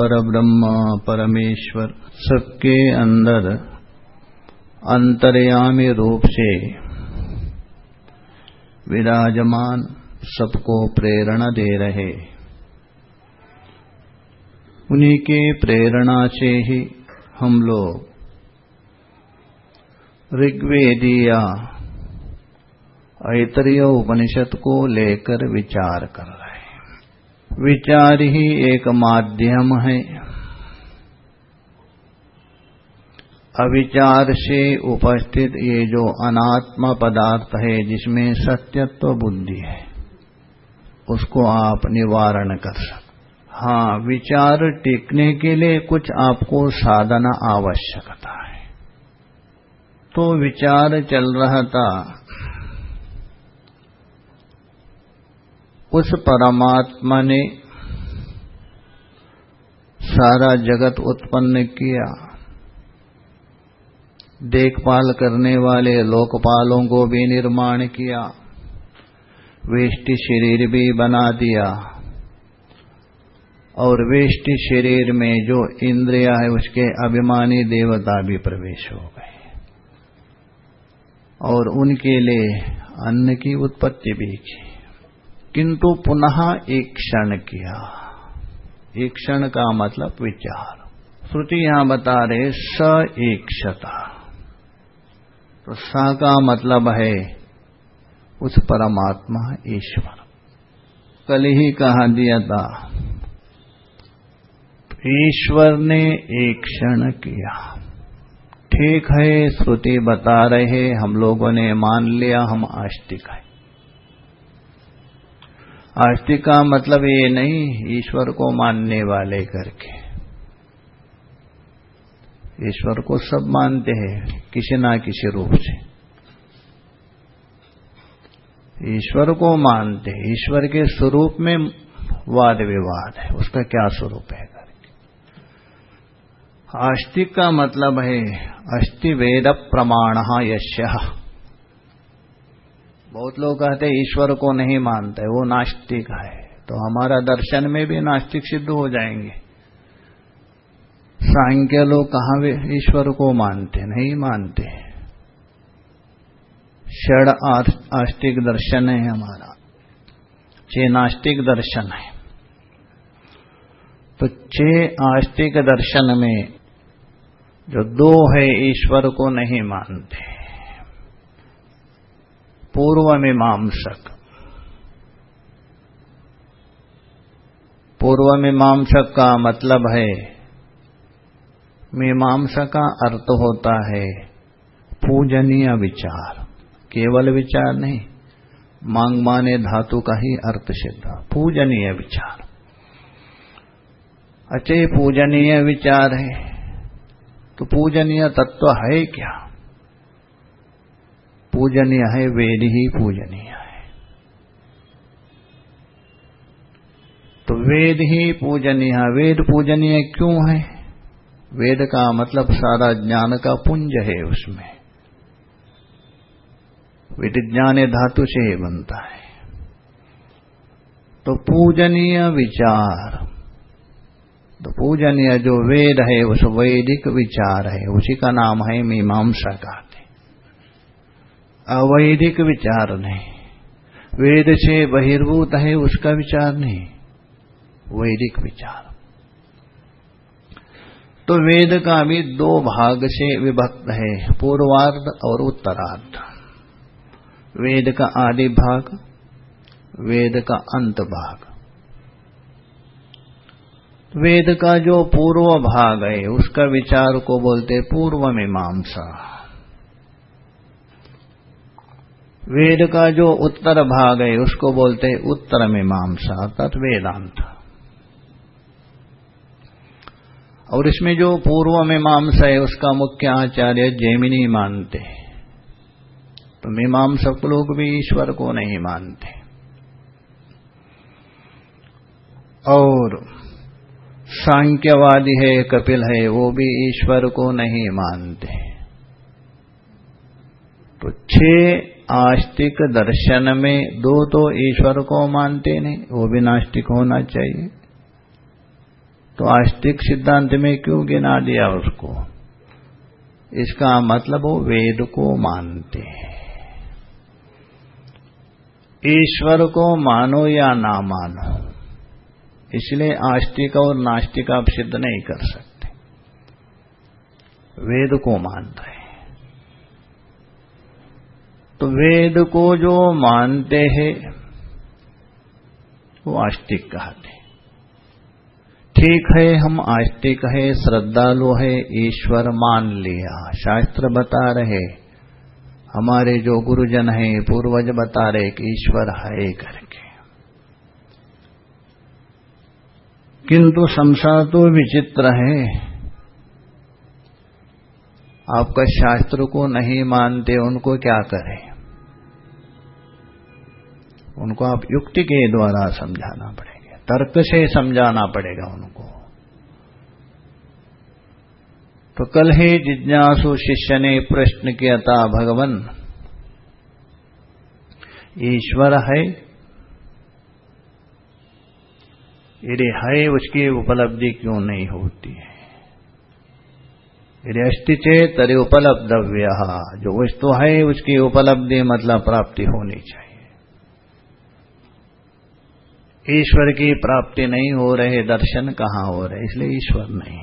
पर ब्रह्म परमेश्वर, सबके अंदर अंतर्यामी रूप से विराजमान, सबको प्रेरणा दे रहे। उन्हीं के प्रेरणा से ही हम लोग ऋग्वेदिया, ऐतरीय उपनिषद को लेकर विचार कर विचार ही एक माध्यम है। अविचार से उपस्थित ये जो अनात्म पदार्थ है, जिसमें सत्यत्व बुद्धि है, उसको आप निवारण कर सकते हाँ। विचार टिकने के लिए कुछ आपको साधना आवश्यकता है। तो विचार चल रहा था उस परमात्मा ने सारा जगत उत्पन्न किया। देखभाल करने वाले लोकपालों को भी निर्माण किया। वेष्टि शरीर भी बना दिया। और वेष्टि शरीर में जो इंद्रिया है, उसके अभिमानी देवता भी प्रवेश हो गए। और उनके लिए अन्न की उत्पत्ति भी की। किंतु पुनः एक क्षण किया। एक क्षण का मतलब विचार। श्रुति यहाँ बता रहे, स एकता तो स का मतलब है, उस परमात्मा ईश्वर। कल ही कहा दिया था, ईश्वर ने एक क्षण किया। ठीक है, श्रुति बता रहे, हम लोगों ने मान लिया, हम आस्तिक है। आस्तिक का मतलब ये नहीं, ईश्वर को मानने वाले करके। ईश्वर को सब मानते हैं, किसी ना किसी रूप से। ईश्वर को मानते हैं, ईश्वर के स्वरूप में वाद विवाद है, उसका क्या स्वरूप है करके। आस्तिक का मतलब है अस्थि वेद प्रमाण यश्य। बहुत लोग कहते ईश्वर को नहीं मानते, वो नास्तिक है। तो हमारा दर्शन में भी नास्तिक सिद्ध हो जाएँगे। सांख्य लोग कहाँ ईश्वर को मानते, नहीं मानते? षड आस्तिक दर्शन है हमारा। छह नास्तिक दर्शन है। तो छह आस्तिक दर्शन में जो दो है, ईश्वर को नहीं मानते। पूर्व मीमांसक पूर्व मीमांसक का मतलब है, मीमांसा का अर्थ होता है पूजनीय विचार। केवल विचार नहीं मांग माने धातु का ही अर्थ सिद्ध। पूजनीय विचार। अच्छे पूजनीय विचार है तो पूजनीय तत्व है क्या? पूजनीय है, वेद ही पूजनीय है। तो वेद ही पूजनीय है। वेद पूजनीय क्यों है? वेद का मतलब सारा ज्ञान का पुंज है उसमें। वेद ज्ञान धातु से ही बनता है। तो पूजनीय विचार तो पूजनीय जो वेद है, उस वैदिक विचार है। उसी का नाम है मीमांसा का। अवैधिक विचार नहीं। वेद से बहिर्भूत है, उसका विचार नहीं। वैदिक विचार। तो वेद का भी दो भाग से विभक्त है, पूर्वार्ध और उत्तरार्ध। वेद का आदि भाग, वेद का अंत भाग। वेद का जो पूर्व भाग है, उसका विचार को बोलते पूर्व मीमांसा। वेद का जो उत्तर भाग है, उसको बोलते उत्तर मीमांसा, अर्थात वेदांत। और इसमें जो पूर्व मीमांसा है, उसका मुख्य आचार्य जैमिनी मानते तो मीमांसक लोग भी ईश्वर को नहीं मानते। और सांख्यवादी है, कपिल है, वो भी ईश्वर को नहीं मानते। तो छह आस्तिक दर्शन में दो तो ईश्वर को मानते नहीं, वो भी नास्तिक होना चाहिए। तो आस्तिक सिद्धांत में क्यों गिना दिया उसको? इसका मतलब वो वेद को मानते हैं। ईश्वर को मानो या ना मानो, इसलिए आस्तिक और नास्तिक आप सिद्ध नहीं कर सकते। वेद को मान रहे तो वेद को जो मानते हैं, वो आस्तिक कहते ठीक है, हम आस्तिक है, श्रद्धालु है, ईश्वर मान लिया। शास्त्र बता रहे, हमारे जो गुरुजन हैं, पूर्वज बता रहे कि ईश्वर है करके। किंतु संसार तो विचित्र है। आपका शास्त्र को नहीं मानते, उनको क्या करें? उनको आप युक्ति के द्वारा समझाना पड़ेगा, तर्क से समझाना पड़ेगा उनको। तो कल ही जिज्ञासु शिष्य ने प्रश्न किया था भगवान, ईश्वर है? यदि है, उसकी उपलब्धि क्यों नहीं होती है? यदि चेत तरी उपलब्धव्य। जो वस्तु है, उसकी उपलब्धि मतलब प्राप्ति होनी चाहिए। ईश्वर की प्राप्ति नहीं हो रहे, दर्शन कहाँ हो रहे? इसलिए ईश्वर नहीं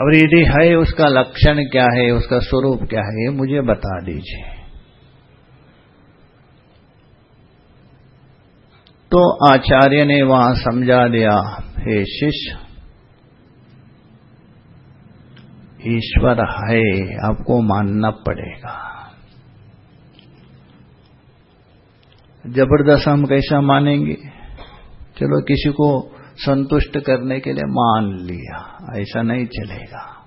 और यदि है, उसका लक्षण क्या है, उसका स्वरूप क्या है, ये मुझे बता दीजिए। तो आचार्य ने वहाँ समझा दिया, हे शिष्य ईश्वर है, आपको मानना पड़ेगा। ज़बरदस्त हम कैसा मानेंगे? चलो किसी को संतुष्ट करने के लिए मान लिया, ऐसा नहीं चलेगा।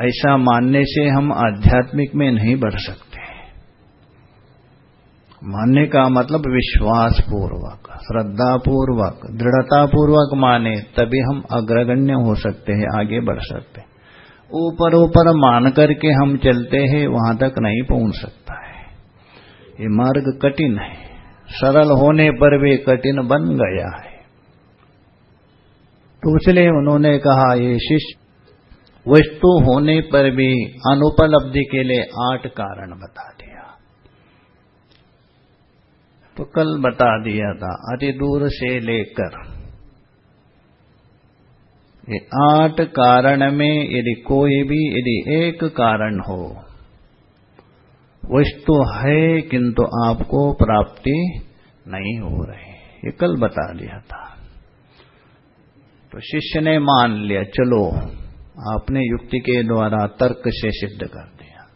ऐसा मानने से हम आध्यात्मिक में नहीं बढ़ सकते। मानने का मतलब विश्वास पूर्वक श्रद्धा पूर्वक दृढ़ता पूर्वक माने, तभी हम अग्रगण्य हो सकते हैं, आगे बढ़ सकते हैं। ऊपर ऊपर मान करके हम चलते हैं, वहाँ तक नहीं पहुँच सकता है। ये मार्ग कठिन है। सरल होने पर भी कठिन बन गया है। तो इसलिए उन्होंने कहा, ये शिष्य, वस्तु होने पर भी अनुपलब्धि के लिए आठ कारण बता दिया। तो कल बता दिया था, अति दूर से लेकर ये आठ कारण में यदि कोई भी यदि एक कारण हो, वस्तु है किंतु आपको प्राप्ति नहीं हो रही। ये कल बता दिया था। तो शिष्य ने मान लिया, चलो, आपने युक्ति के द्वारा तर्क से सिद्ध कर दिया।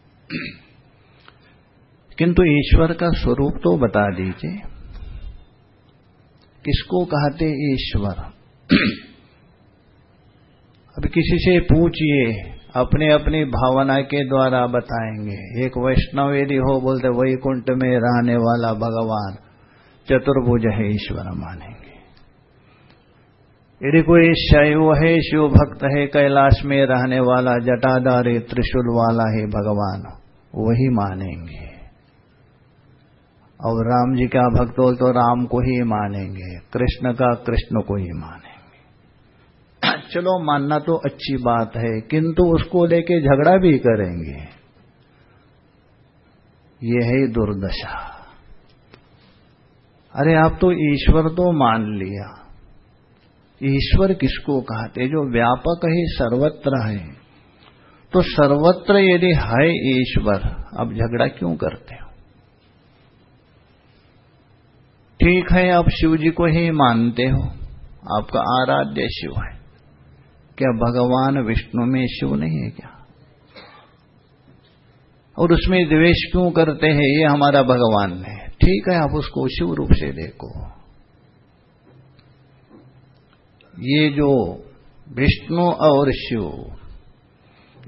किंतु ईश्वर का स्वरूप तो बता दीजिए। किसको कहते ईश्वर? अब किसी से पूछिए, अपने अपनी भावना के द्वारा बताएँगे। एक वैष्णव यदि हो, बोलते वही कुंट में रहने वाला भगवान चतुर्भुज है, ईश्वर मानेंगे। यदि कोई शैव है, शिव भक्त है, कैलाश में रहने वाला, जटाधारी, त्रिशूल वाला है, भगवान वही मानेंगे। और राम जी का भक्त हो तो राम को ही मानेंगे, कृष्ण का कृष्ण को ही मानेंगे। चलो मानना तो अच्छी बात है, किंतु उसको लेके झगड़ा भी करेंगे। ये है दुर्दशा। अरे आप तो ईश्वर तो मान लिया। ईश्वर किसको कहते? जो व्यापक ही, सर्वत्र है। तो सर्वत्र यदि है ईश्वर अब झगड़ा क्यों करते हो? ठीक है, आप शिव जी को ही मानते हो। आपका आराध्य शिव है। क्या भगवान विष्णु में शिव नहीं है क्या? और उसमें द्वेष क्यों करते हैं? ये हमारा भगवान है। ठीक है, आप उसको शिव रूप से देखो। ये जो विष्णु और शिव,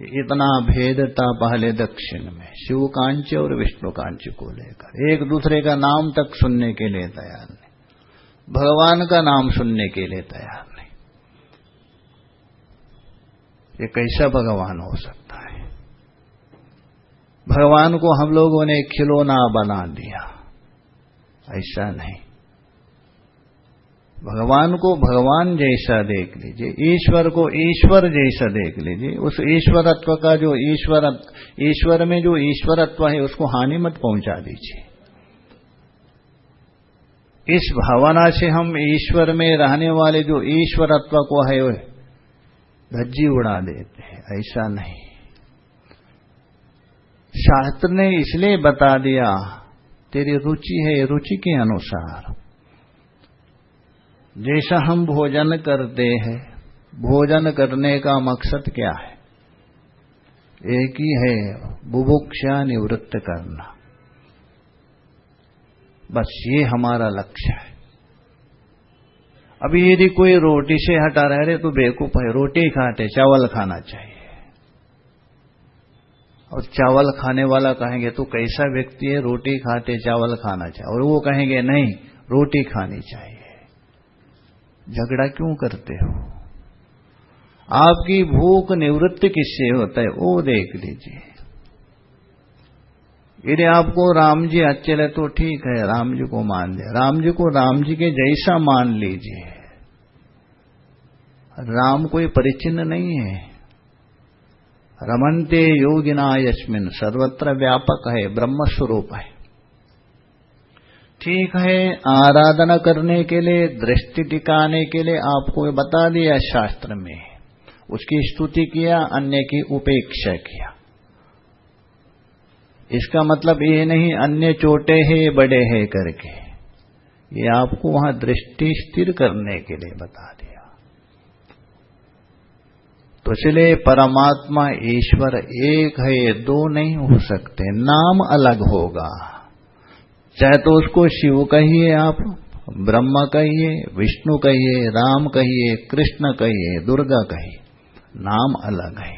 इतना भेद था पहले दक्षिण में। शिव कांच और विष्णु कांच को लेकर। एक दूसरे का नाम तक सुनने के लिए तैयार नहीं। भगवान का नाम सुनने के लिए तैयार ये कैसा भगवान हो सकता है? भगवान को हम लोगों ने खिलौना बना दिया। ऐसा नहीं। भगवान को भगवान जैसा देख लीजिए, ईश्वर को ईश्वर जैसा देख लीजिए। उस ईश्वरत्व का जो ईश्वर ईश्वर में जो ईश्वरत्व है, उसको हानि मत पहुँचा दीजिए। इस भावना से हम ईश्वर में रहने वाले जो ईश्वरत्व को है धज्जी उड़ा देते हैं, ऐसा नहीं। शास्त्र ने इसलिए बता दिया, तेरी रुचि है, रुचि के अनुसार। जैसा हम भोजन करते हैं, भोजन करने का मकसद क्या है? एक ही है, बुभुक्षा निवृत्त करना। बस ये हमारा लक्ष्य है। अभी यदि कोई रोटी से हटा रहे तो बेकूफ है, रोटी ही खाते, चावल खाना चाहिए। और चावल खाने वाला कहेंगे तो कैसा व्यक्ति है, रोटी खाते, चावल खाना चाहिए? और वो कहेंगे, नहीं, रोटी खानी चाहिए। झगड़ा क्यों करते हो? आपकी भूख निवृत्त किससे होता है? वो देख लीजिए। यदि आपको राम जी अच्छे लगे तो ठीक है, राम जी को मान लिया राम जी को राम जी के जैसा मान लीजिए। राम कोई परिचिन्न नहीं है। रमनते योगिना यशमिन सर्वत्र व्यापक है ब्रह्म स्वरूप है। ठीक है, आराधना करने के लिए, दृष्टि टिकाने के लिए आपको बता दिया शास्त्र में। उसकी स्तुति किया, अन्य की उपेक्षा किया। इसका मतलब ये नहीं, अन्य छोटे है, बड़े है करके। ये आपको वहाँ दृष्टि स्थिर करने के लिए बता दिया। तो इसलिए परमात्मा ईश्वर एक है दो नहीं हो सकते। नाम अलग होगा। चाहे तो उसको शिव कहिए आप, ब्रह्मा कहिए, विष्णु कहिए, राम कहिए, कृष्ण कहिए, दुर्गा कहिए। नाम अलग है,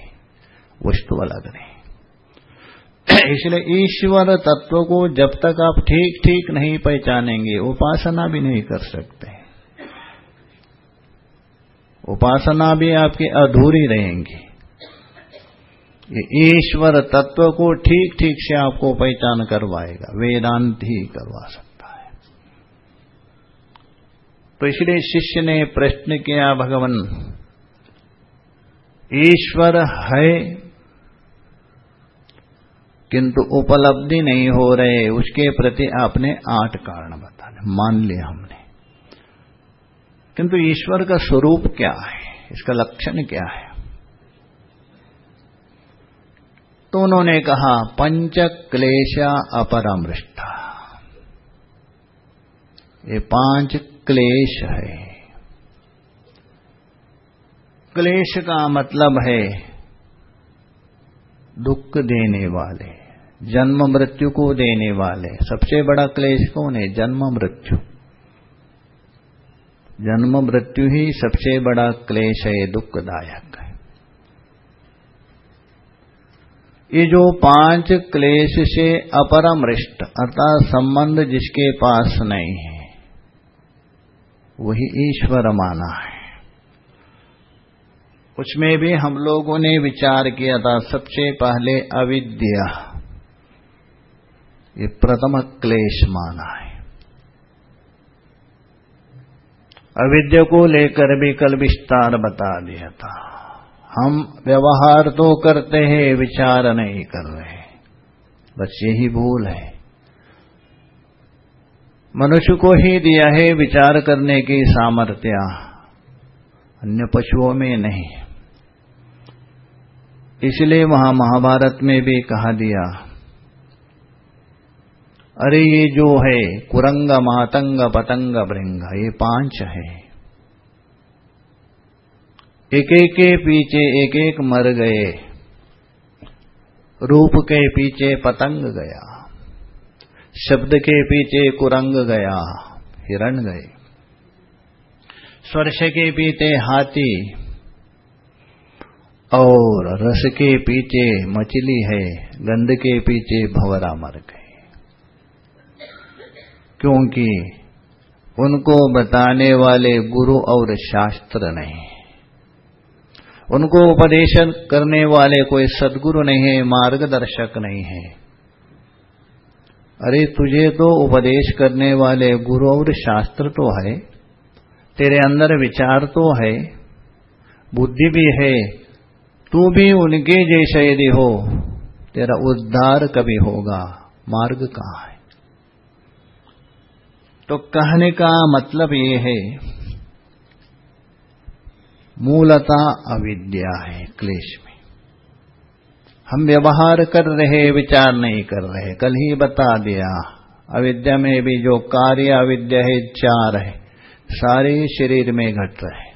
वस्तु अलग नहीं। इसलिए ईश्वर तत्व को जब तक आप ठीक ठीक नहीं पहचानेंगे, उपासना भी नहीं कर सकते। उपासना भी आपकी अधूरी रहेंगी। ये ईश्वर तत्व को ठीक ठीक से आपको पहचान करवाएगा, वेदांत ही करवा सकता है। तो इसलिए शिष्य ने प्रश्न किया, भगवान, ईश्वर है किंतु उपलब्धि नहीं हो रहे, उसके प्रति आपने आठ कारण बता मान लिया हमने। किंतु ईश्वर का स्वरूप क्या है? इसका लक्षण क्या है? तो उन्होंने कहा पंच क्लेशा अपरमृष्टा। ये पाँच क्लेश है। क्लेश का मतलब है दुख देने वाले। जन्म मृत्यु को देने वाले। सबसे बड़ा क्लेश कौन है? जन्म मृत्यु। जन्म मृत्यु ही सबसे बड़ा क्लेश है, दुखदायक है। ये जो पाँच क्लेश से अपरमृष्ट, अर्थात संबंध जिसके पास नहीं है, वही ईश्वर माना है। उसमें भी हम लोगों ने विचार किया था, सबसे पहले अविद्या। ये प्रथम क्लेश माना है अविद्या को लेकर भी कल विस्तार बता दिया था। हम व्यवहार तो करते हैं, विचार नहीं कर रहे। बस यही भूल है। मनुष्य को ही दिया है विचार करने की सामर्थ्य, अन्य पशुओं में नहीं। इसलिए वहाँ महाभारत में भी कहा दिया अरे ये जो है, कुरंग, मातंग, पतंग, भृंग, ये पाँच है। एक एक के पीछे एक एक मर गए, रूप के पीछे पतंग गया, शब्द के पीछे कुरंग गया, हिरण गए। स्वर्श के पीछे हाथी और रस के पीछे मछली है, गंध के पीछे भवरा मर गए क्योंकि उनको बताने वाले गुरु और शास्त्र नहीं। उनको उपदेश करने वाले कोई सदगुरु नहीं है मार्गदर्शक नहीं है। अरे तुझे तो उपदेश करने वाले गुरु और शास्त्र तो है, तेरे अंदर विचार तो है, बुद्धि भी है, तू भी उनके जैसे यदि हो, तेरा उद्धार कभी होगा, मार्ग कहाँ है? तो कहने का मतलब ये है, मूलता अविद्या है क्लेश में। हम व्यवहार कर रहे, विचार नहीं कर रहे। कल ही बता दिया, अविद्या में भी जो कार्य अविद्या है, चार है, सारे शरीर में घट रहे।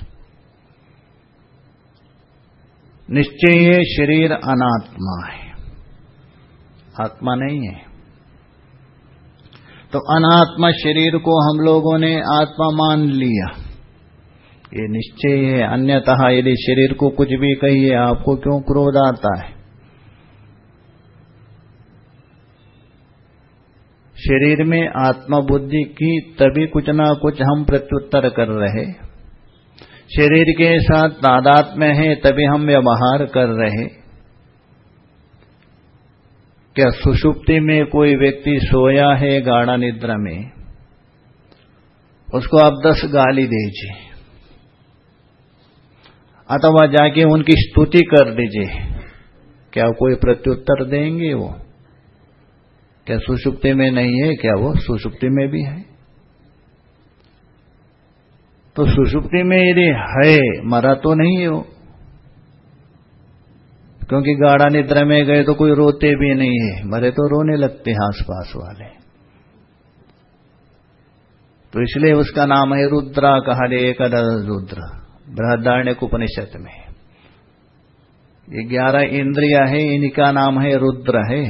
निश्चय शरीर अनात्मा है। आत्मा नहीं है। तो अनात्मा शरीर को हम लोगों ने आत्मा मान लिया। ये निश्चय है, अन्यतः यदि शरीर को कुछ भी कहिए, आपको क्यों क्रोध आता है? शरीर में आत्मबुद्धि की तभी कुछ ना कुछ हम प्रत्युत्तर कर रहे। शरीर के साथ तादात में है, तभी हम व्यवहार कर रहे। क्या सुषुप्ति में कोई व्यक्ति सोया है गाढ़ा निद्रा में? उसको आप दस गाली दीजिए। अथवा जाके उनकी स्तुति कर दीजिए। क्या कोई प्रत्युत्तर देंगे वो? क्या सुषुप्ति में नहीं है? क्या वो सुषुप्ति में भी है? तो सुषुप्ति में यदि है, मरा तो नहीं है वो। क्योंकि गाढ़ा निद्रा में गए तो कोई रोते भी नहीं है। मरे तो रोने लगते हैं आसपास वाले। तो इसलिए उसका नाम है रुद्रा, कहा एक रुद्र बृहदारण्य उपनिषद में। ये ग्यारह इंद्रिया है, इनका नाम है रुद्र है।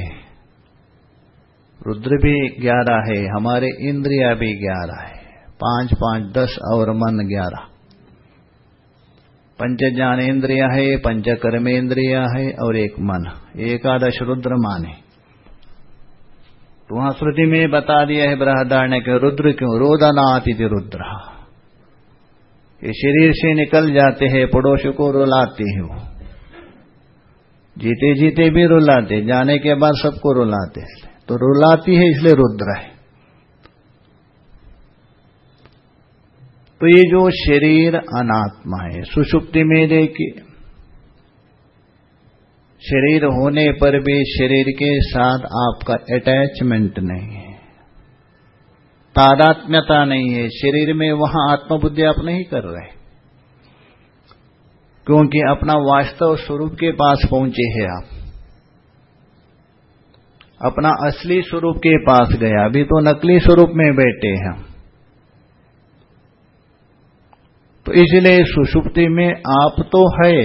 रुद्र भी ग्यारह है, हमारे इंद्रिया भी ग्यारह है। पाँच पाँच, दस और मन ग्यारह। पंच ज्ञान इंद्रिया है पंच कर्म इंद्रिया है और एक मन, एकादश रुद्र माने तो वहाँ श्रुति में बता दिया है बृहदारण्य के रुद्र क्यों? रोदनाति रुद्र। ये शरीर से निकल जाते हैं, पड़ोस को रुलाते हैं वो। जीते जीते भी रुलाते जाने के बाद सबको रुलाते तो रुलाती है इसलिए रुद्र है। तो ये जो शरीर अनात्मा है, सुषुप्ति में देखिए। शरीर होने पर भी शरीर के साथ आपका अटैचमेंट नहीं है। तादात्म्यता नहीं है। शरीर में वहाँ आत्मबुद्धि आप नहीं कर रहे। क्योंकि अपना वास्तव स्वरूप के पास पहुँचे हैं आप। अपना असली स्वरूप के पास गया अभी तो नकली स्वरूप में बैठे हैं। तो इसलिए सुषुप्ति में आप तो है,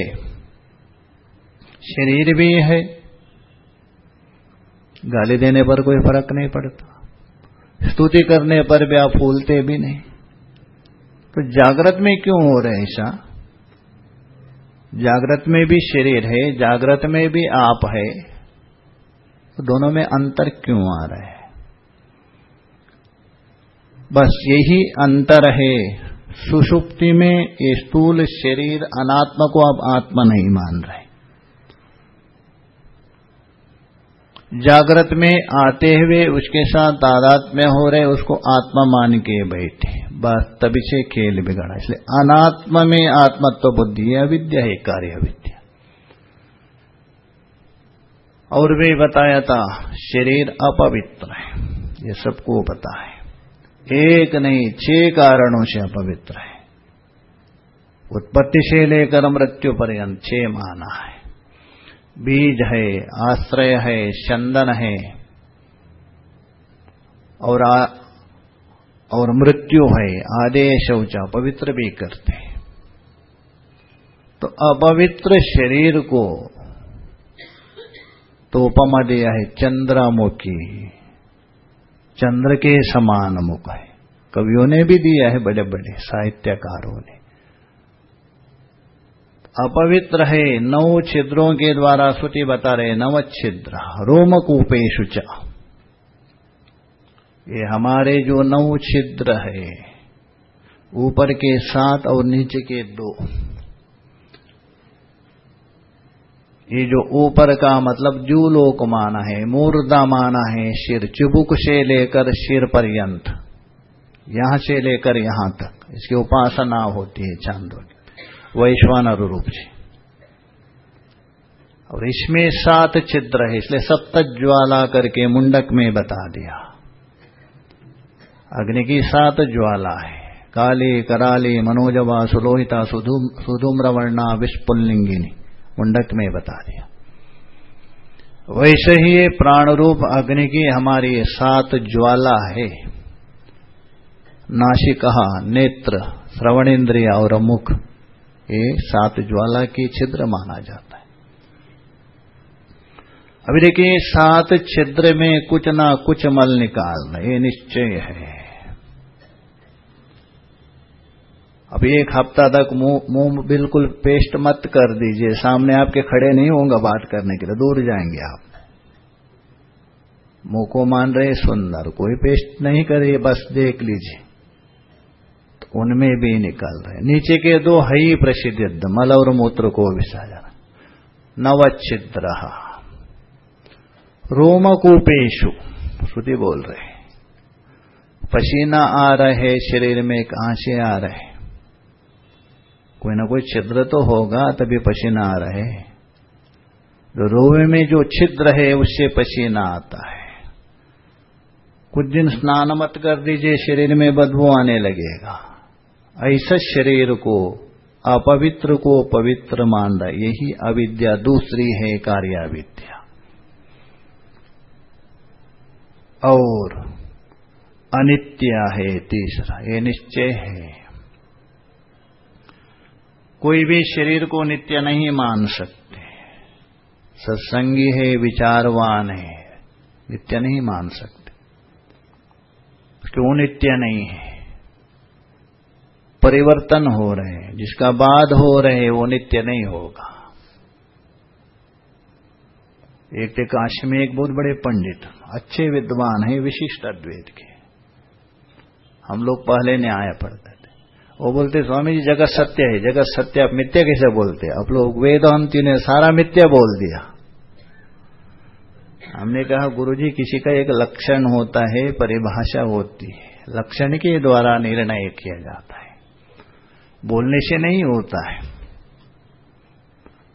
शरीर भी है, गाली देने पर कोई फ़र्क नहीं पड़ता, स्तुति करने पर भी आप फूलते भी नहीं। तो जागृत में क्यों हो रहे ऐसा? जागृत में भी शरीर है, जागृत में भी आप है तो दोनों में अंतर क्यों आ रहा है? बस यही अंतर है। सुषुप्ति में ये स्थूल शरीर अनात्मा को आप आत्मा नहीं मान रहे। जागृत में आते हुए उसके साथ तादात में हो रहे, उसको आत्मा मान के बैठे। बस तभी से खेल बिगड़ा। इसलिए अनात्मा में आत्मत्व बुद्धि है, अविद्या है कार्य विद्या और वे बताया था, शरीर अपवित्र है। ये सबको पता है। एक नहीं छह कारणों से अपवित्र है। उत्पत्ति से लेकर मृत्यु पर्यंत छह माना है। बीज है आश्रय है चंदन है और आ, और मृत्यु है आदेश शौचा पवित्र भी करते हैं। तो अपवित्र शरीर को तो उपमा दिया है चंद्रमुखी। चंद्र के समान मुख है। कवियों ने भी दिया है बड़े बड़े साहित्यकारों ने। अपवित्र है, नौ छिद्रों के द्वारा श्रुति बता रहे, नव छिद्र रोमकूपेशु ये हमारे जो नौ छिद्र है, ऊपर के सात और नीचे के दो। ये जो ऊपर का मतलब जूलोक माना है मूर्दा माना है शिर चुबुक से लेकर शिर पर्यंत। यहाँ से लेकर यहाँ तक। इसकी उपासना होती है चांदो वैश्वानर रूप से। और इसमें सात छिद्र है, इसलिए सप्त ज्वाला करके मुंडक में बता दिया। अग्नि की सात ज्वाला है। काली, कराली, मनोजवा, सुलोहिता सुधूम्रवर्णा विस्पुल्लिंगिनी मुंडक में बता दिया। वैसे ही प्राण रूप अग्नि की हमारी सात ज्वाला है। नाशिका नेत्र, श्रवणेन्द्रिय और मुख, ये सात ज्वाला की छिद्र माना जाता है। अभी देखिए, सात छिद्र में कुछ ना कुछ मल निकालना, ये निश्चय है। अब एक हफ़्ता तक मुँह बिल्कुल पेस्ट मत कर दीजिए। सामने आपके खड़े नहीं होंगे बात करने के लिए, दूर जाएँगे आप। मुँह को मान रहे सुंदर, कोई पेस्ट नहीं करे बस देख लीजिए। तो उनमें भी निकल रहे नीचे के दो हई प्रसिद्ध, मल और मूत्र को विसर्जन नवच्छिद्र। रोमकूपेशु श्रुति बोल रहे पसीना आ रहे शरीर में कहाँ से आ रहे कोई ना कोई छिद्र तो होगा, तभी पसीना आ रहे तो रोवे में जो छिद्र है, उससे पसीना आता है। कुछ दिन स्नान मत कर दीजिए, शरीर में बदबू आने लगेगा। ऐसा शरीर को, अपवित्र को पवित्र मान रहा यही अविद्या दूसरी है कार्याविद्या। और अनित्य है तीसरा, ये निश्चय है। कोई भी शरीर को नित्य नहीं मान सकते। सत्संगी है, विचारवान है, नित्य नहीं मान सकते। क्यों नित्य नहीं है? परिवर्तन हो रहे हैं, जिसका बाद हो रहे वो नित्य नहीं होगा। एक थे काशी में एक बहुत बड़े पंडित, अच्छे विद्वान हैं, विशिष्ट अद्वैत के। हम लोग पहले न्याय पढ़ते वो बोलते स्वामी जी जगत सत्य है, जगत सत्य आप मिथ्या कैसे बोलते? आप लोग वेदांति ने सारा मिथ्या बोल दिया। हमने कहा, गुरुजी, किसी का एक लक्षण होता है, परिभाषा होती है। लक्षण के द्वारा निर्णय किया जाता है। बोलने से नहीं होता है।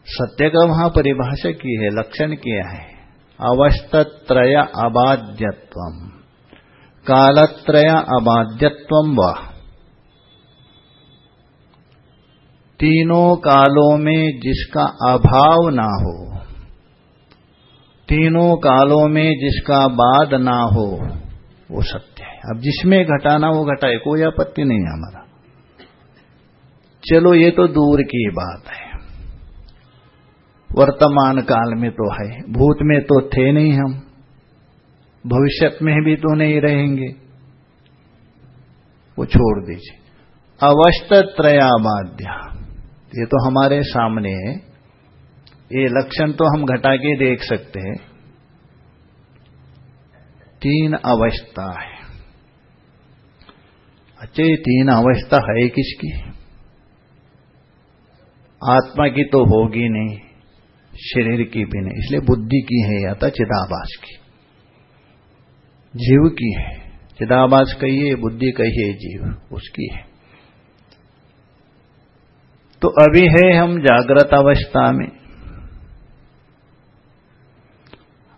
सत्य का वहाँ परिभाषा की है, लक्षण किया है। अवस्थत्रय अबाध्यत्व कालत्रय अबाध्यत्व व। तीनों कालों में जिसका अभाव ना हो, तीनों कालों में जिसका बाद ना हो, वो सत्य है। अब जिसमें घटाना, वो घटाए कोई आपत्ति नहीं है हमारा। चलो, ये तो दूर की बात है। वर्तमान काल में तो है, भूत में तो थे नहीं हम। भविष्य में भी तो नहीं रहेंगे। वो छोड़ दीजिए। अवस्थ त्रयाबाध्या। ये तो हमारे सामने है। ये लक्षण तो हम घटा के देख सकते हैं। तीन अवस्था है। अच्छा तीन अवस्था है किसकी? आत्मा की तो होगी नहीं, शरीर की भी नहीं। इसलिए बुद्धि की है या तो चिदाभास की। जीव की है। चिदाभास कहिए, बुद्धि कहिए, जीव उसकी है। तो अभी है हम जागृत अवस्था में।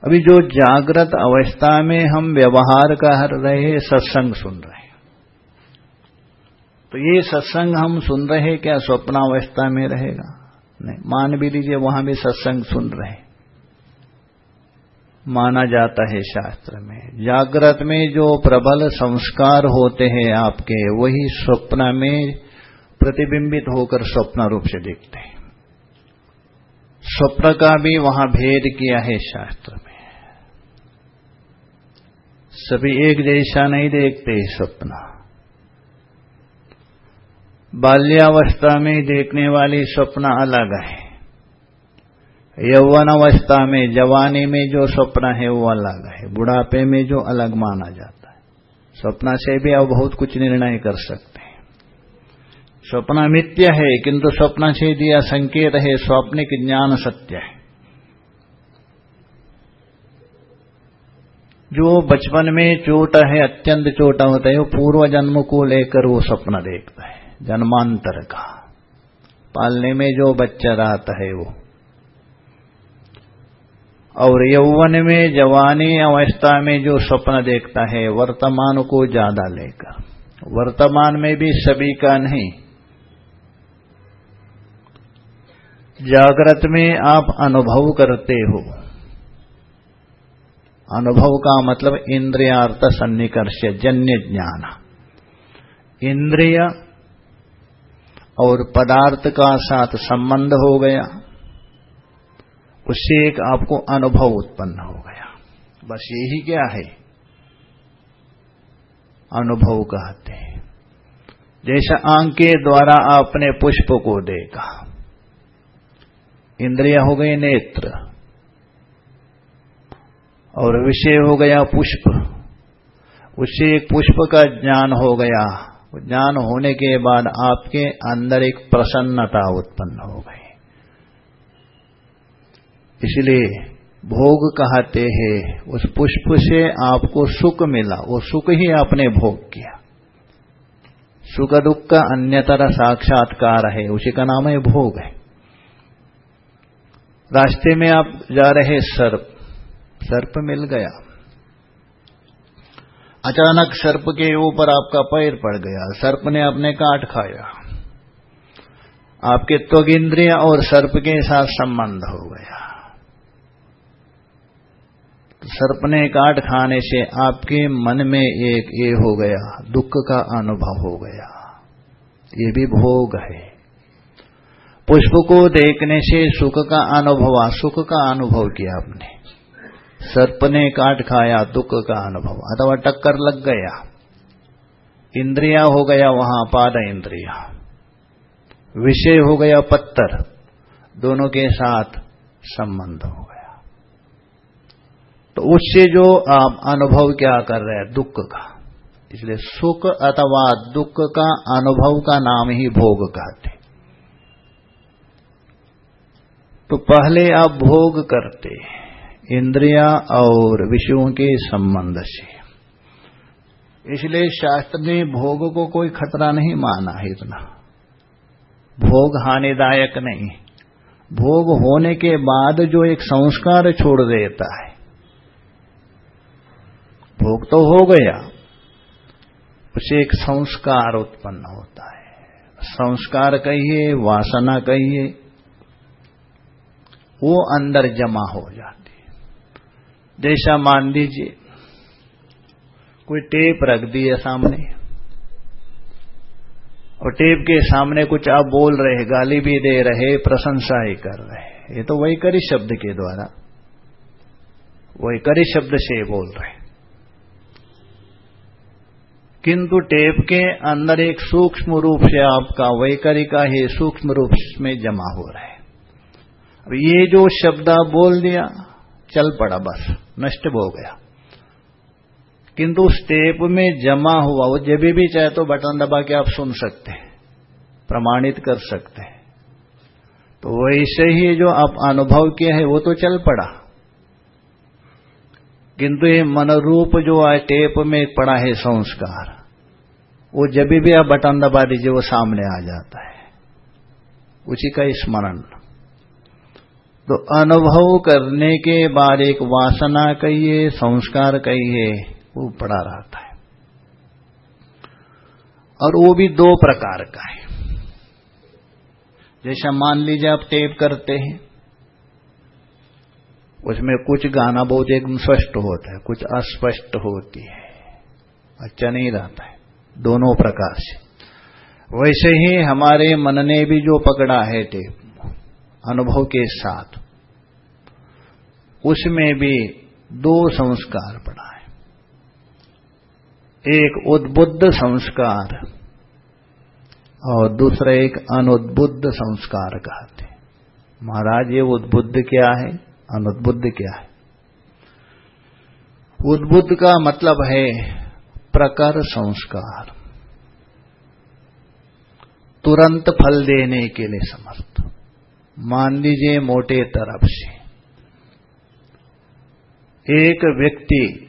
अभी जो जागृत अवस्था में हम व्यवहार कर रहे सत्संग सुन रहे तो ये सत्संग हम सुन रहे क्या स्वप्नावस्था में रहेगा? नहीं, मान भी लीजिए वहाँ भी सत्संग सुन रहे माना जाता है शास्त्र में, जागृत में जो प्रबल संस्कार होते हैं आपके, वही स्वप्न में प्रतिबिंबित होकर स्वप्न रूप से देखते हैं। स्वप्न का भी वहाँ भेद किया है शास्त्र में। सभी एक जैसा नहीं देखते स्वप्न। बाल्यावस्था में देखने वाली स्वप्न अलग है। यौवन अवस्था में, जवानी में जो स्वप्न है वो अलग है। बुढ़ापे में जो अलग माना जाता है। स्वप्न से भी अब बहुत कुछ निर्णय कर सकते स्वप्न मित्य है, किंतु स्वप्न से दिया संकेत है, स्वप्निक ज्ञान सत्य है। जो बचपन में चोट है, अत्यंत चोटा होता है वो पूर्व जन्म को लेकर वो स्वप्न देखता है, जन्मांतर का। पालने में जो बच्चा रहता है वो। और यौवन में, जवानी अवस्था में जो स्वप्न देखता है, वर्तमान को ज़्यादा लेकर। वर्तमान में भी सभी का नहीं जागृत में आप अनुभव करते हो। अनुभव का मतलब इंद्रियार्थ सन्निकर्ष, जन्य ज्ञान। इंद्रिय और पदार्थ का साथ संबंध हो गया। उससे एक आपको अनुभव उत्पन्न हो गया। बस यही क्या है? अनुभव कहते हैं। जैसा आँख के द्वारा आपने पुष्प को देखा। इंद्रिया हो गई नेत्र, और विषय हो गया पुष्प। उससे एक पुष्प का ज्ञान हो गया। ज्ञान होने के बाद आपके अंदर एक प्रसन्नता उत्पन्न हो गई। इसलिए भोग कहते हैं, उस पुष्प से आपको सुख मिला। वो सुख ही आपने भोग किया। सुख दुख का अन्यतर साक्षात्कार है, उसी का नाम है भोग है। रास्ते में आप जा रहे सर्प। सर्प मिल गया। अचानक सर्प के ऊपर आपका पैर पड़ गया। सर्प ने अपने काट खाया। आपके त्वग इंद्रिय और सर्प के साथ संबंध हो गया। सर्प ने काट खाने से आपके मन में एक ये हो गया, दुख का अनुभव हो गया। ये भी भोग है। पुष्प को देखने से सुख का अनुभव सुख का अनुभव किया आपने। सर्प ने काट खाया, दुख का अनुभव। अथवा टक्कर लग गया। इंद्रिया हो गया वहाँ, पाद इंद्रिया। विषय हो गया पत्थर। दोनों के साथ संबंध हो गया। तो उससे जो आप अनुभव क्या कर रहे हैं? दुख का। इसलिए सुख अथवा दुख का अनुभव का नाम ही भोग कहते तो पहले आप भोग करते, इंद्रिया और विषयों के संबंध से। इसलिए शास्त्र ने भोग को कोई खतरा नहीं माना है इतना। भोग हानिदायक नहीं। भोग होने के बाद जो एक संस्कार छोड़ देता है, भोग तो हो गया, उसे एक संस्कार उत्पन्न होता है। संस्कार कहिए, वासना कहिए वो अंदर जमा हो जाती है। जैसा मान लीजिए, कोई टेप रख दी है सामने, और टेप के सामने कुछ आप बोल रहे, गाली भी दे रहे प्रशंसा ही कर रहे, ये तो वही करी शब्द के द्वारा वही करी शब्द से बोल रहे। किंतु टेप के अंदर एक सूक्ष्म रूप से आपका वैकरिका ही सूक्ष्म रूप में जमा हो रहा है। अब ये जो शब्द बोल दिया, चल पड़ा बस, नष्ट हो गया। किंतु उस टेप में जमा हुआ, वो जब भी चाहे तो बटन दबा के आप सुन सकते हैं, प्रमाणित कर सकते हैं। तो वैसे ही जो आप अनुभव किया है, वो तो चल पड़ा। किंतु ये मनरूप जो है टेप में पड़ा है संस्कार, वो जब भी आप बटन दबा दीजिए, वो सामने आ जाता है। उसी का स्मरण। तो अनुभव करने के बाद एक वासना कहिए, संस्कार कहिए, वो पड़ा रहता है। और वो भी दो प्रकार का है। जैसा मान लीजिए आप टेप करते हैं, उसमें कुछ गाना बहुत एकदम स्पष्ट होता है, कुछ अस्पष्ट होती है अच्छा नहीं रहता है, दोनों प्रकार से। वैसे ही हमारे मन ने भी जो पकड़ा है टेप अनुभव के साथ। उसमें भी दो संस्कार पड़ा है एक उद्बुद्ध संस्कार और दूसरा एक अनुद्बुद्ध संस्कार कहते हैं। महाराज, ये उद्बुद्ध क्या है? अनुद्बुद्ध क्या है? उद्बुद्ध का मतलब है प्रकर संस्कार। तुरंत फल देने के लिए समर्थ। मान लीजिए मोटे तरफ़ से। एक व्यक्ति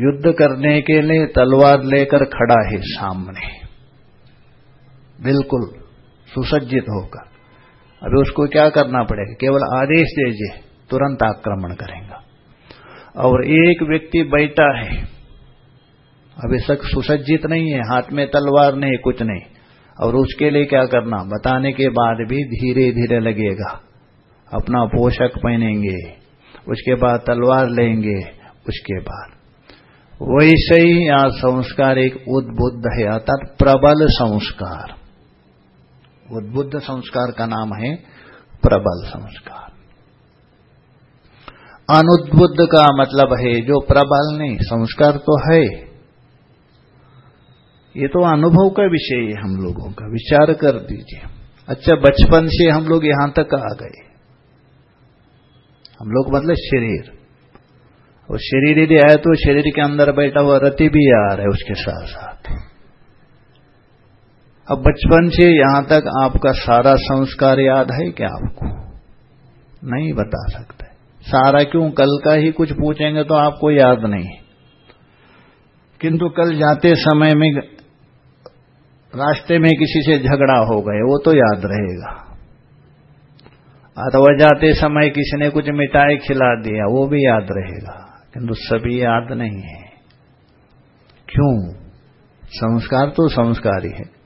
युद्ध करने के लिए तलवार लेकर खड़ा है सामने। बिल्कुल सुसज्जित होकर। अभी उसको क्या करना पड़ेगा? केवल आदेश दीजिए, तुरंत आक्रमण करेगा। और एक व्यक्ति बैठा है। अभी तक सुसज्जित नहीं है, हाथ में तलवार नहीं, कुछ नहीं। और उसके लिए क्या करना? बताने के बाद भी धीरे धीरे लगेगा। अपना पोषक पहनेंगे, उसके बाद तलवार लेंगे, उसके बाद। वैसे ही यहाँ संस्कार एक उद्बुद्ध है, अर्थात प्रबल संस्कार। उद्बुद्ध संस्कार का नाम है प्रबल संस्कार। अनुद्बुद्ध का मतलब है जो प्रबल नहीं, संस्कार तो है। ये तो अनुभव का विषय है हम लोगों का। विचार कर दीजिए। अच्छा बचपन से हम लोग यहाँ तक आ गए। हम लोग मतलब शरीर। और शरीर यदि आए तो शरीर के अंदर बैठा हुआ रति भी आ रहा है उसके साथ साथ अब बचपन से यहाँ तक आपका सारा संस्कार याद है क्या आपको? नहीं बता सकते। सारा क्यों? कल का ही कुछ पूछेंगे तो आपको याद नहीं। किंतु कल जाते समय में रास्ते में किसी से झगड़ा हो गए, वो तो याद रहेगा। अथवा जाते समय किसी ने कुछ मिठाई खिला दिया, वो भी याद रहेगा। किंतु सभी याद नहीं है। क्यों? संस्कार तो संस्कार ही है।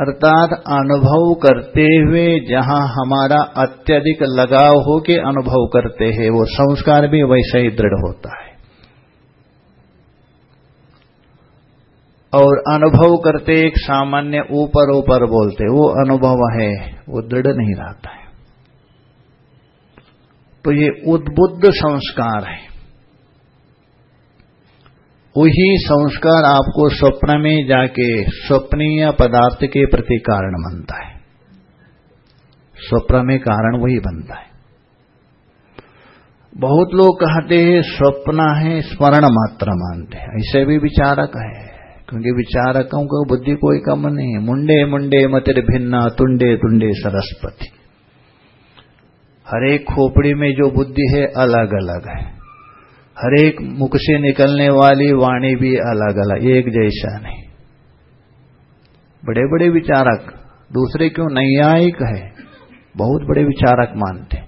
अर्थात अनुभव करते हुए जहाँ हमारा अत्यधिक लगाव हो के अनुभव करते हैं, वो संस्कार भी वैसे ही दृढ़ होता है। और अनुभव करते एक सामान्य ऊपर ऊपर बोलते, वो अनुभव है, वो दृढ़ नहीं रहता है। तो ये उद्बुद्ध संस्कार है। वही संस्कार आपको स्वप्न में जाके स्वप्नीय पदार्थ के प्रति कारण बनता है। स्वप्न में कारण वही बनता है। बहुत लोग कहते हैं, स्वप्न है, स्मरण मात्र मानते हैं। ऐसे भी विचारक है। क्योंकि विचारकों को बुद्धि कोई कम नहीं मुंडे मुंडे मतिर भिन्ना, तुंडे तुंडे सरस्वती। हरेक खोपड़ी में जो बुद्धि है अलग अलग है हरेक मुख से निकलने वाली वाणी भी अलग अलग एक जैसा नहीं। बड़े बड़े विचारक, दूसरे क्यों नैयायिक है? बहुत बड़े विचारक मानते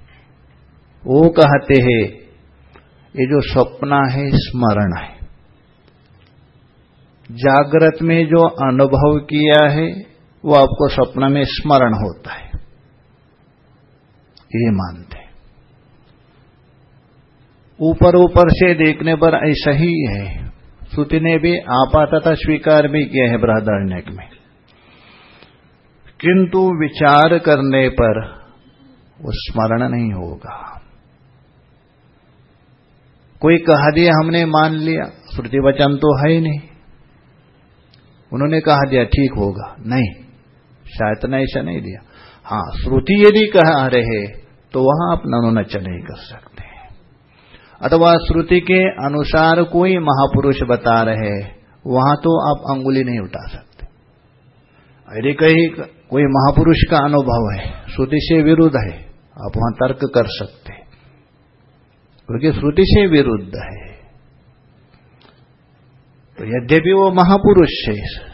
वो कहते हैं, ये जो स्वप्न है, स्मरण है। जागृत में जो अनुभव किया है, वो आपको स्वप्न में स्मरण होता है। ये मानते ऊपर ऊपर से देखने पर ऐसा ही है। श्रुति ने भी आपातता स्वीकार भी किया है बृहदारण्यक में। किंतु विचार करने पर वो स्मरण नहीं होगा। कोई कहा दिया, हमने मान लिया, श्रुति वचन तो है ही नहीं। उन्होंने कहा, दिया, ठीक होगा। नहीं। शायद ने, ऐसा नहीं दिया। हाँ श्रुति यदि कह रहे तो वहाँ आप ननुनच नहीं कर सकते अथवा श्रुति के अनुसार कोई महापुरुष बता रहे, वहाँ तो आप अंगुली नहीं उठा सकते। यदि कहीं कोई महापुरुष का अनुभव है, श्रुति से विरुद्ध है, आप वहाँ तर्क कर सकते क्योंकि श्रुति से विरुद्ध है। तो यद्यपि वो महापुरुष है।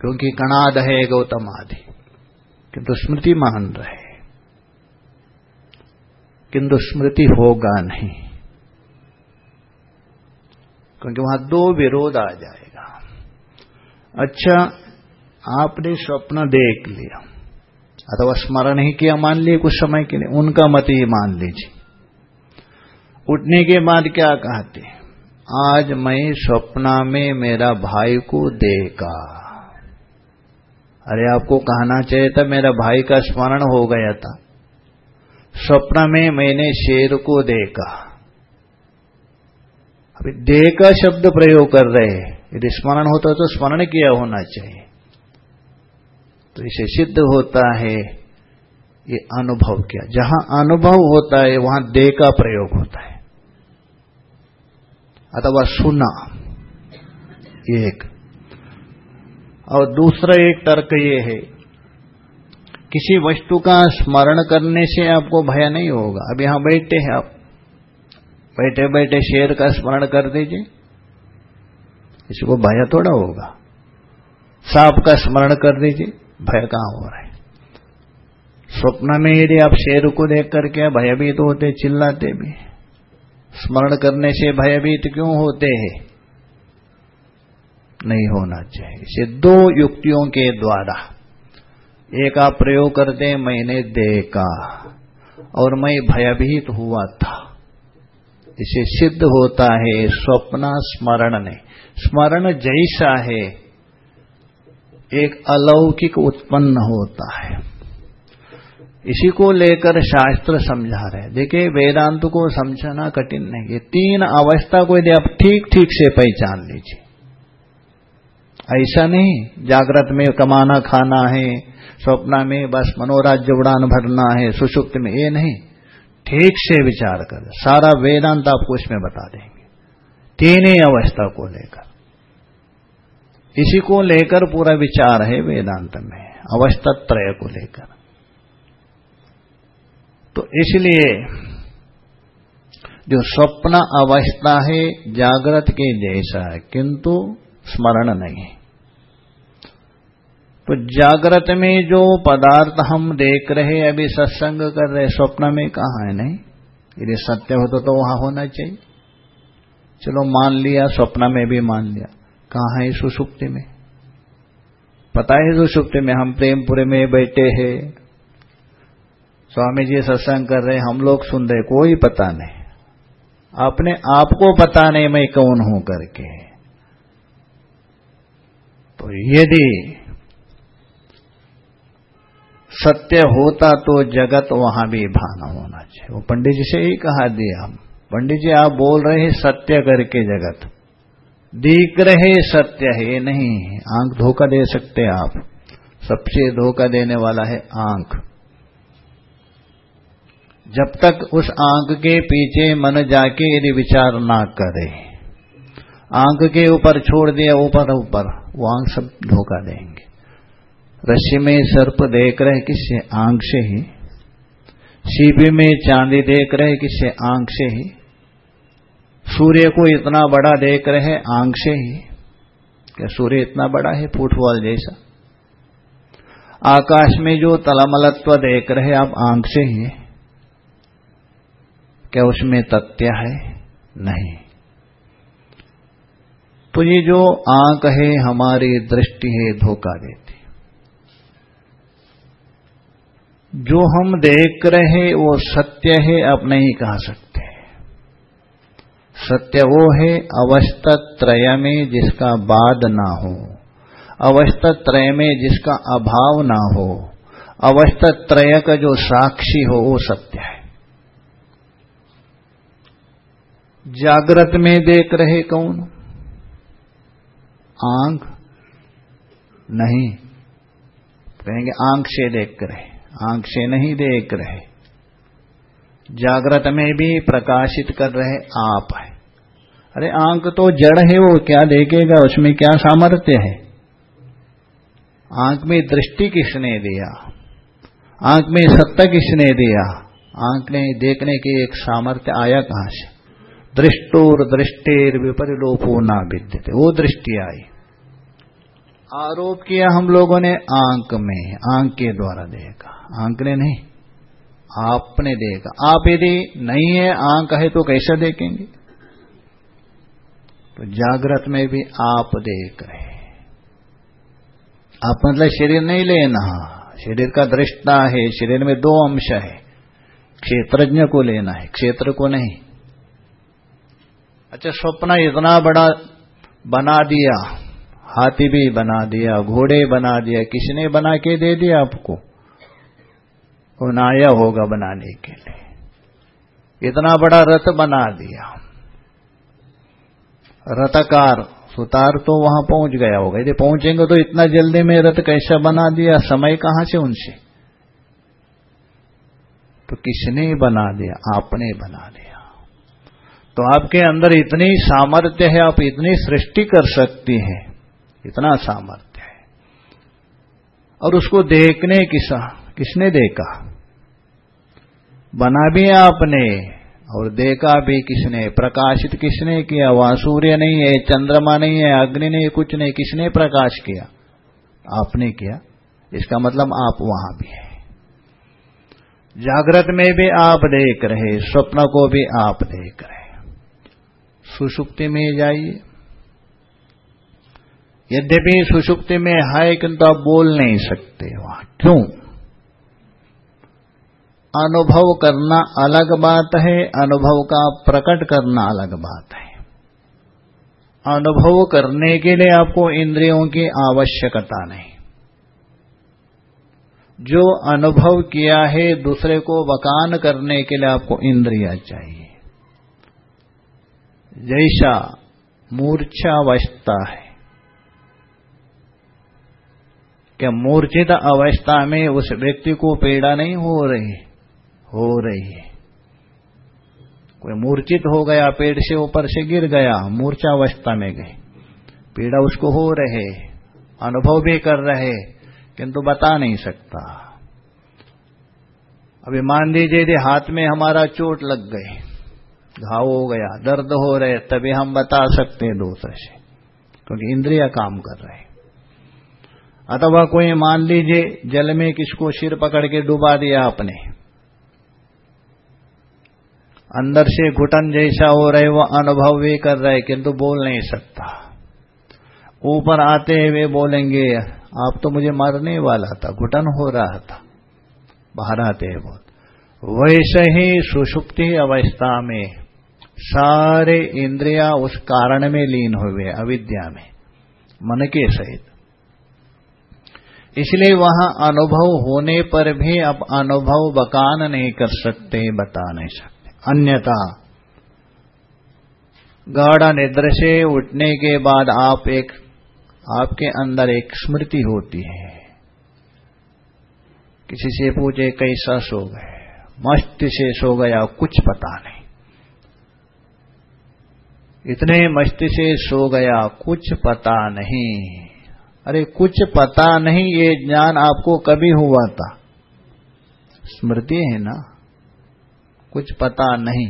क्योंकि कणाद है गौतम आदि किंतु स्मृति मान रहे। किंतु स्मृति होगा नहीं। क्योंकि वहाँ दो विरोध आ जाएगा। अच्छा आपने स्वप्न देख लिया। अथवा स्मरण ही किया, मान लिए कुछ समय के लिए। उनका मत ही मान लीजिए। उठने के बाद क्या कहते हैं? आज मैं स्वप्ना में मेरा भाई को देखा। अरे, आपको कहना चाहिए था मेरा भाई का स्मरण हो गया था। स्वप्न में मैंने शेर को देखा। अभी देखा शब्द प्रयोग कर रहे हैं। यदि स्मरण होता तो स्मरण किया होना चाहिए। तो इसे सिद्ध होता है, ये अनुभव किया। जहाँ अनुभव होता है, वहाँ दे का प्रयोग होता है। अथवा सुना, एक। और दूसरा एक तर्क ये है, किसी वस्तु का स्मरण करने से आपको भय नहीं होगा। अब यहाँ बैठे हैं आप। बैठे बैठे शेर का स्मरण कर दीजिए। इसको भय थोड़ा होगा। सांप का स्मरण कर दीजिए। भय कहाँ हो रहा है? स्वप्न में यदि आप शेर को देख करके भयभीत होते, चिल्लाते भी। स्मरण करने से भयभीत क्यों होते हैं? नहीं होना चाहिए। इसे दो युक्तियों के द्वारा। एक आप प्रयोग करते मैंने देखा और मैं भयभीत हुआ था। इसे सिद्ध होता है स्वप्न स्मरण ने। स्मरण जैसा है, एक अलौकिक उत्पन्न होता है। इसी को लेकर शास्त्र समझा रहे देखिए, वेदांत को समझना कठिन नहीं। है तीन अवस्था को यदि आप ठीक ठीक से पहचान लीजिए। ऐसा नहीं, जागृत में कमाना खाना है, स्वप्न में बस मनोराज्य उड़ान भरना है, सुषुप्त में। ये नहीं। ठीक से विचार कर। सारा वेदांत आपको इसमें बता देंगे। तीन ही अवस्था को लेकर। इसी को लेकर पूरा विचार है वेदांत में अवस्था त्रय को लेकर। तो इसलिए जो स्वप्न अवस्था है जागृत के जैसा है किंतु स्मरण नहीं। तो जागृत में जो पदार्थ हम देख रहे अभी सत्संग कर रहे स्वप्न में कहा है नहीं? यदि सत्य हो तो, तो वहाँ होना चाहिए। चलो मान लिया स्वप्न में भी मान लिया। कहा है सुसुप्ति में? पता है सुसुप्ति में हम प्रेमपुरे में बैठे हैं। स्वामी जी सत्संग कर रहे हम लोग सुन रहे कोई पता नहीं। अपने आप को पता नहीं मैं कौन हूँ करके। तो यदि सत्य होता तो जगत वहाँ भी भाना होना चाहिए। वो पंडित जी से ही कहा दिया हम। पंडित जी, आप बोल रहे हैं सत्य करके जगत। दिख रहे सत्य है नहीं। आँख धोखा दे सकते आप। सबसे धोखा देने वाला है आँख। जब तक उस आँख के पीछे मन जाके यदि विचार ना करे। आँख के ऊपर छोड़ दिया, ऊपर ऊपर, वो आँख सब धोखा देंगे। रस्सी में सर्प देख रहे किससे? आँख से ही। सीपी में चांदी देख रहे किससे? आँख से ही। सूर्य को इतना बड़ा देख रहे आँख से ही। क्या सूर्य इतना बड़ा है? फुटबॉल जैसा। आकाश में जो तलमलत्व देख रहे आप आँख से ही। क्या उसमें तथ्य है? नहीं। तो ये जो आँख है, हमारी दृष्टि है, धोखा देती। जो हम देख रहे हैं वो सत्य है, आप नहीं कह सकते। सत्य वो है अवस्था त्रय में जिसका बाद ना हो। अवस्था त्रय में जिसका अभाव ना हो। अवस्था त्रय का जो साक्षी हो, वो सत्य है। जागृत में देख रहे कौन? आँख? नहीं। कहेंगे, आँख से देख रहे। आँख से नहीं देख रहे। जागृत में भी प्रकाशित कर रहे आप है। अरे, आँख तो जड़ है, वो क्या देखेगा? उसमें क्या सामर्थ्य है? आँख में दृष्टि किसने दिया? आँख में सत्ता किसने दिया? आँख ने देखने की एक सामर्थ्य आया कहाँ से? दृष्टोर दृष्टेर विपरिलोपो ना विद्यते वो दृष्टि आई। आरोप किया हम लोगों ने आंक में, आंक के द्वारा देखा आंक ने नहीं, आपने देखा आप यदि नहीं है, आंक है तो कैसे देखेंगे? तो जागृत में भी आप देख रहे आप मतलब शरीर नहीं लेना। शरीर का दृष्टा है, शरीर में दो अंश है। क्षेत्रज्ञ को लेना है, क्षेत्र को नहीं। अच्छा स्वप्न इतना बड़ा बना दिया, हाथी भी बना दिया, घोड़े बना दिया किसने बना के दे दिया आपको? नाया होगा बनाने के लिए। इतना बड़ा रथ बना दिया। रथकार, सुतार तो वहाँ पहुँच गया होगा। यदि पहुँचेंगे तो इतना जल्दी में रथ कैसा बना दिया? समय कहाँ से उनसे? तो किसने बना दिया? आपने बना दिया। तो आपके अंदर इतनी सामर्थ्य है, आप इतनी सृष्टि कर सकती हैं। इतना सामर्थ्य है। और उसको देखने किसा, किसने देखा? बना भी आपने और देखा भी किसने? प्रकाशित किसने किया? वहाँ सूर्य नहीं है, चंद्रमा नहीं है, अग्नि नहीं, कुछ नहीं। किसने प्रकाश किया? आपने किया। इसका मतलब आप वहाँ भी है। जागृत में भी आप देख रहे स्वप्न को भी आप देख रहे सुषुप्ति में जाइए। यद्यपि सुषुप्ति में है, किंतु आप बोल नहीं सकते वहाँ। क्यों? अनुभव करना अलग बात है, अनुभव का प्रकट करना अलग बात है। अनुभव करने के लिए आपको इंद्रियों की आवश्यकता नहीं। जो अनुभव किया है, दूसरे को वकान करने के लिए आपको इंद्रिया चाहिए। जैसा मूर्छावस्था है। क्या मूर्छित अवस्था में उस व्यक्ति को पीड़ा नहीं हो रही? हो रही है। कोई मूर्छित हो गया, पेड़ से ऊपर से गिर गया, मूर्छावस्था में गए। पीड़ा उसको हो रहे, अनुभव भी कर रहे, किंतु बता नहीं सकता। अभी मान लीजिए हाथ में हमारा चोट लग गई घाव हो गया, दर्द हो रहे, तभी हम बता सकते हैं दूसरे से, क्योंकि इंद्रिया काम कर रहे अथवा कोई मान लीजिए, जल में किसको सिर पकड़ के डुबा दिया आपने, अंदर से घुटन जैसा हो रहे, वो अनुभव भी कर रहे, किंतु बोल नहीं सकता। ऊपर आते हुए बोलेंगे, आप तो मुझे मरने वाला था, घुटन हो रहा था। बाहर आते हैं बहुत। वैसे ही सुषुप्ति अवस्था में सारे इंद्रिया उस कारण में लीन हुए अविद्या में मन के सहित। इसलिए वहाँ अनुभव होने पर भी अब अनुभव बकान नहीं कर सकते, बता नहीं सकते। अन्यथा, गाढ़ा निद्र से उठने के बाद आप एक, आपके अंदर एक स्मृति होती है। किसी से पूछे, कैसा सो गए? मस्त से सो गया, कुछ पता नहीं। इतने मस्ती से सो गया, कुछ पता नहीं। अरे, कुछ पता नहीं, ये ज्ञान आपको कभी हुआ था। स्मृति है ना? कुछ पता नहीं।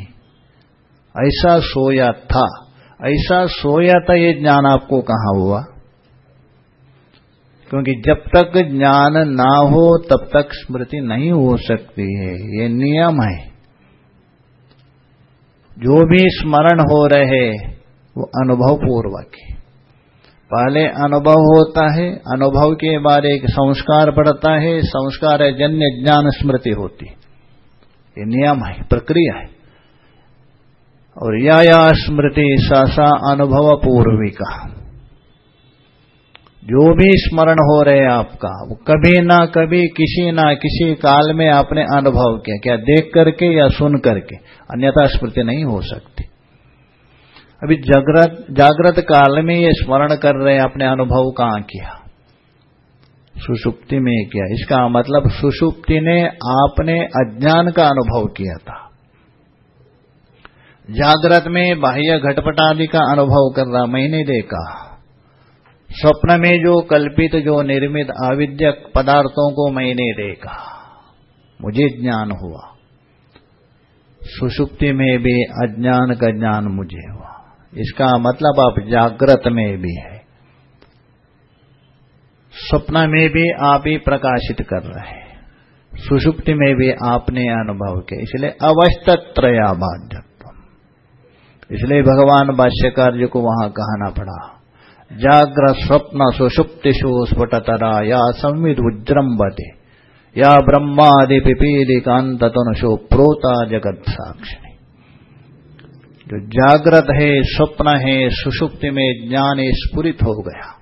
ऐसा सोया था। ऐसा सोया था, ये ज्ञान आपको कहाँ हुआ? क्योंकि जब तक ज्ञान ना हो, तब तक स्मृति नहीं हो सकती है। ये नियम है। जो भी स्मरण हो रहे, वो अनुभव पूर्वक है। पहले अनुभव होता है, अनुभव के बाद एक संस्कार पड़ता है संस्कार है जन्य ज्ञान स्मृति होती। ये नियम है, प्रक्रिया है। और या या स्मृति सासा अनुभव पूर्विका। जो भी स्मरण हो रहे आपका, वो कभी ना कभी, किसी ना किसी काल में आपने अनुभव किया, क्या देख करके या सुन करके, अन्यथा स्मृति नहीं हो सकती। अभी जागृत जागृत काल में ये स्मरण कर रहे हैं अपने अनुभव कहाँ किया? सुषुप्ति में किया। इसका मतलब सुषुप्ति ने आपने अज्ञान का अनुभव किया था। जागृत में बाह्य घटपट आदि का अनुभव कर रहा मैंने देखा। स्वप्न में जो कल्पित जो निर्मित अविद्यक पदार्थों को मैंने देखा मुझे ज्ञान हुआ। सुषुप्ति में भी अज्ञान का ज्ञान मुझे हुआ। इसका मतलब आप जागृत में भी है। स्वप्न में भी आप ही प्रकाशित कर रहे हैं। सुषुप्ति में भी आपने अनुभव किया। इसलिए अवस्थत्रया बाध्यत्व इसलिए भगवान भाष्यकार जी को वहाँ कहना पड़ा। जाग्र स्वप्न सुषुप्तिषु स्फुटतरा या संविद उज्रम्बते या ब्रह्मादि पिपीलिकांत तनुषो प्रोता जगत साक्षिणी जो जागृत है, स्वप्न है, सुषुप्ति में ज्ञान स्फुरित हो गया।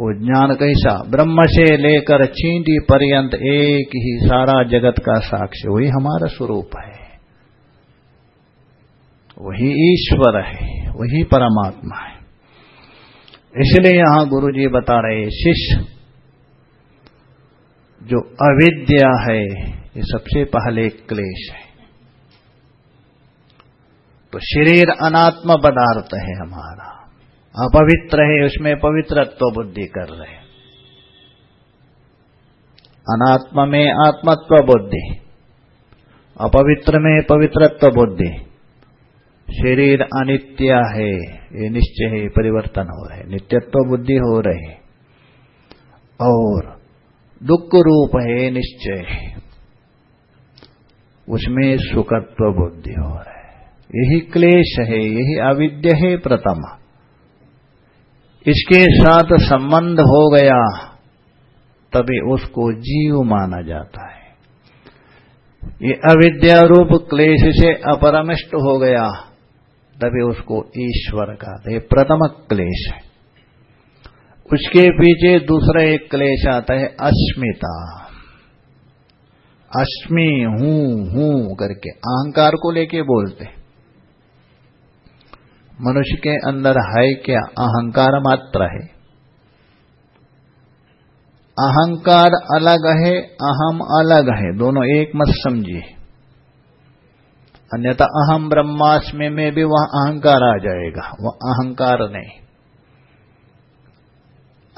वो ज्ञान कैसा? ब्रह्म से लेकर चींटी पर्यंत एक ही सारा जगत का साक्ष्य वही हमारा स्वरूप है। वही ईश्वर है, वही परमात्मा है। इसलिए यहाँ गुरु जी बता रहे शिष्य जो अविद्या है, ये सबसे पहले क्लेश है। तो शरीर अनात्म पदार्थ है हमारा। अपवित्र है, उसमें पवित्रत्व तो बुद्धि कर रहे अनात्म में आत्मत्व बुद्धि, अपवित्र में पवित्रत्व बुद्धि। शरीर अनित्य है, ये निश्चय है परिवर्तन हो रहे नित्यत्व बुद्धि हो रहे और दुख रूप है निश्चय उसमें सुखत्व बुद्धि हो रहा यही क्लेश है, यही अविद्य है प्रथम। इसके साथ संबंध हो गया, तभी उसको जीव माना जाता है। ये अविद्या रूप क्लेश से अपरमिष्ट हो गया। तभी उसको ईश्वर का ये प्रथम क्लेश है। उसके पीछे दूसरा एक क्लेश आता है, अस्मिता। अस्मि हूँ हूँ करके अहंकार को लेके बोलते मनुष्य के अंदर है क्या? अहंकार मात्र है। अहंकार अलग है, अहम अलग है। दोनों एक मत समझिए। अन्यथा अहम ब्रह्मास्मि, में भी वह अहंकार आ जाएगा। वह अहंकार नहीं।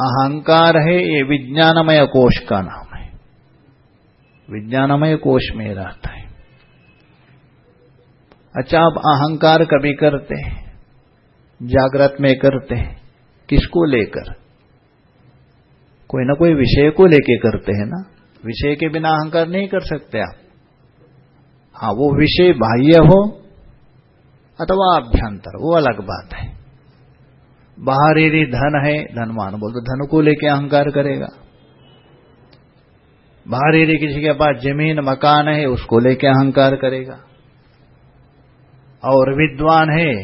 अहंकार है ये विज्ञानमय कोश का नाम है। विज्ञानमय कोश में रहता है। अच्छा आप अहंकार कभी करते हैं? जागृत में करते हैं? किसको लेकर? कोई ना कोई विषय को लेके करते हैं ना? विषय के बिना अहंकार नहीं कर सकते आप। हाँ वो विषय बाह्य हो अथवा अभ्यंतर, वो अलग बात है। बाहर यदि धन है, धनवान बोल तो धन को लेके अहंकार करेगा। बाहर यदि किसी के पास ज़मीन, मकान है, उसको लेके अहंकार करेगा। और विद्वान है,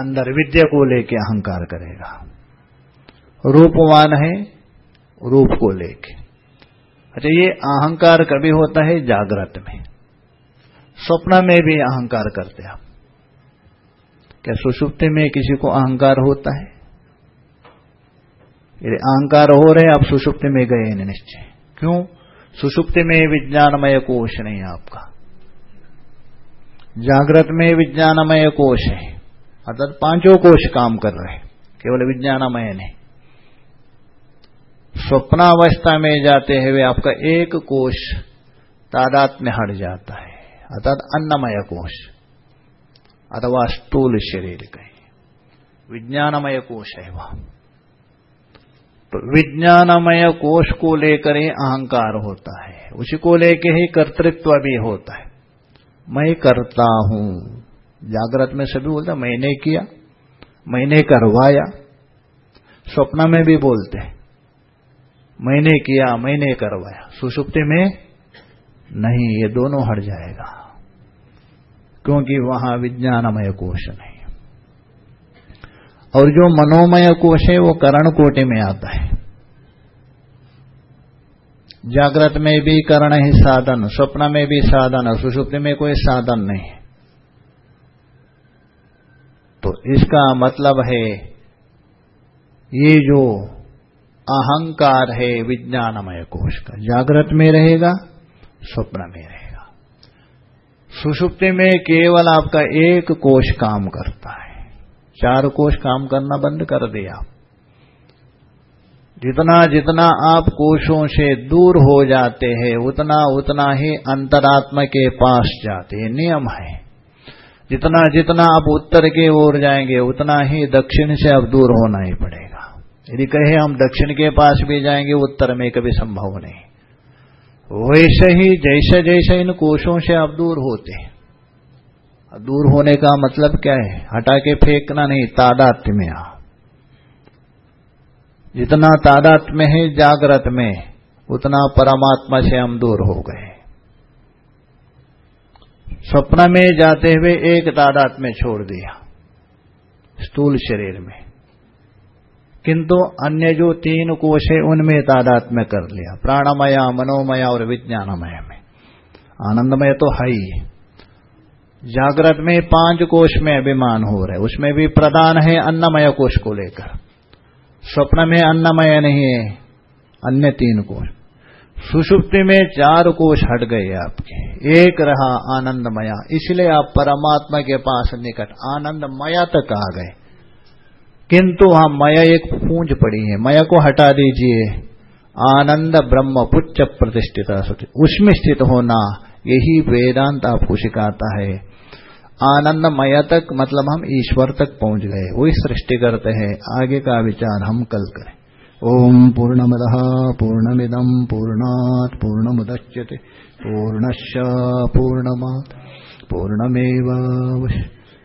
अंदर विद्या को लेके अहंकार करेगा। रूपवान है, रूप को लेके। अच्छा ये अहंकार कभी होता है? जागृत में। स्वप्न में भी अहंकार करते आप। क्या सुषुप्ति में किसी को अहंकार होता है? यदि अहंकार हो रहे आप सुषुप्ति में गए निश्चय। क्यों? सुषुप्ति में विज्ञानमय कोश नहीं आपका। जागृत में विज्ञानमय कोश है। अर्थात पाँचों कोश काम कर रहे हैं, केवल विज्ञानमय नहीं। स्वप्नावस्था में जाते हुए आपका एक कोष तादात में हट जाता है। अर्थात अन्नमय कोष अथवा स्थूल शरीर कहीं। विज्ञानमय कोष है वह। तो विज्ञानमय कोष को लेकर ही अहंकार होता है। उसी को लेकर ही कर्तृत्व भी होता है। मैं करता हूँ। जागृत में सभी बोलते मैंने किया, मैंने करवाया। स्वप्न में भी बोलते हैं, मैंने किया, मैंने करवाया। सुषुप्ति में नहीं, ये दोनों हट जाएगा। क्योंकि वहाँ विज्ञानमय कोश नहीं। और जो मनोमय कोश है, वो करण कोटि में आता है। जागृत में भी करण ही साधन, स्वप्न में भी साधन सुषुप्ति में कोई साधन नहीं। तो इसका मतलब है, ये जो अहंकार है विज्ञानमय कोश का, जागृत में रहेगा, स्वप्न में रहेगा। सुषुप्ति में केवल आपका एक कोष काम करता है। चार कोष काम करना बंद कर दिया जितना जितना आप कोषों से दूर हो जाते हैं, उतना उतना ही अंतरात्मा के पास जाते हैं। नियम है। जितना जितना आप उत्तर की ओर जाएँगे, उतना ही दक्षिण से अब दूर होना ही पड़ेगा। यदि कहे हम दक्षिण के पास भी जाएँगे, उत्तर में कभी संभव नहीं। वैसे ही, जैसे जैसे इन कोशों से आप दूर होते दूर होने का मतलब क्या है? हटा के फेंकना नहीं तादात्म्य में आ। जितना तादात्म्य में है, जागृत में, उतना परमात्मा से हम दूर हो गए। स्वप्न में जाते हुए एक तादात में छोड़ दिया, स्थूल शरीर में। किंतु अन्य जो तीन कोश है, उनमें तादात में कर लिया। प्राणमया, मनोमया और विज्ञानमय में। आनंदमय तो है ही। जागृत में पाँच कोश में अभिमान हो रहे। उसमें भी प्रदान है अन्नमय कोश को लेकर। स्वप्न में अन्नमय नहीं है, अन्य तीन कोश। सुषुप्ति में चार कोश हट गए आपके। एक रहा आनंदमया। इसलिए आप परमात्मा के पास निकट आनंदमया तक आ गए। किंतु वहाँ मया एक पूंज पड़ी है। मया को हटा दीजिए। आनंद ब्रह्म पुच्च प्रतिष्ठित उसमें स्थित होना, यही वेदांत आपको सिखाता है। आनंदमय तक मतलब हम ईश्वर तक पहुँच गए। वही सृष्टि करते हैं। आगे का विचार हम कल करें। ओम पूर्णमद पूर्णमिदम पूर्णात पूर्णमुदच्यते पूर्णश पूर्णमात् पूर्णमेव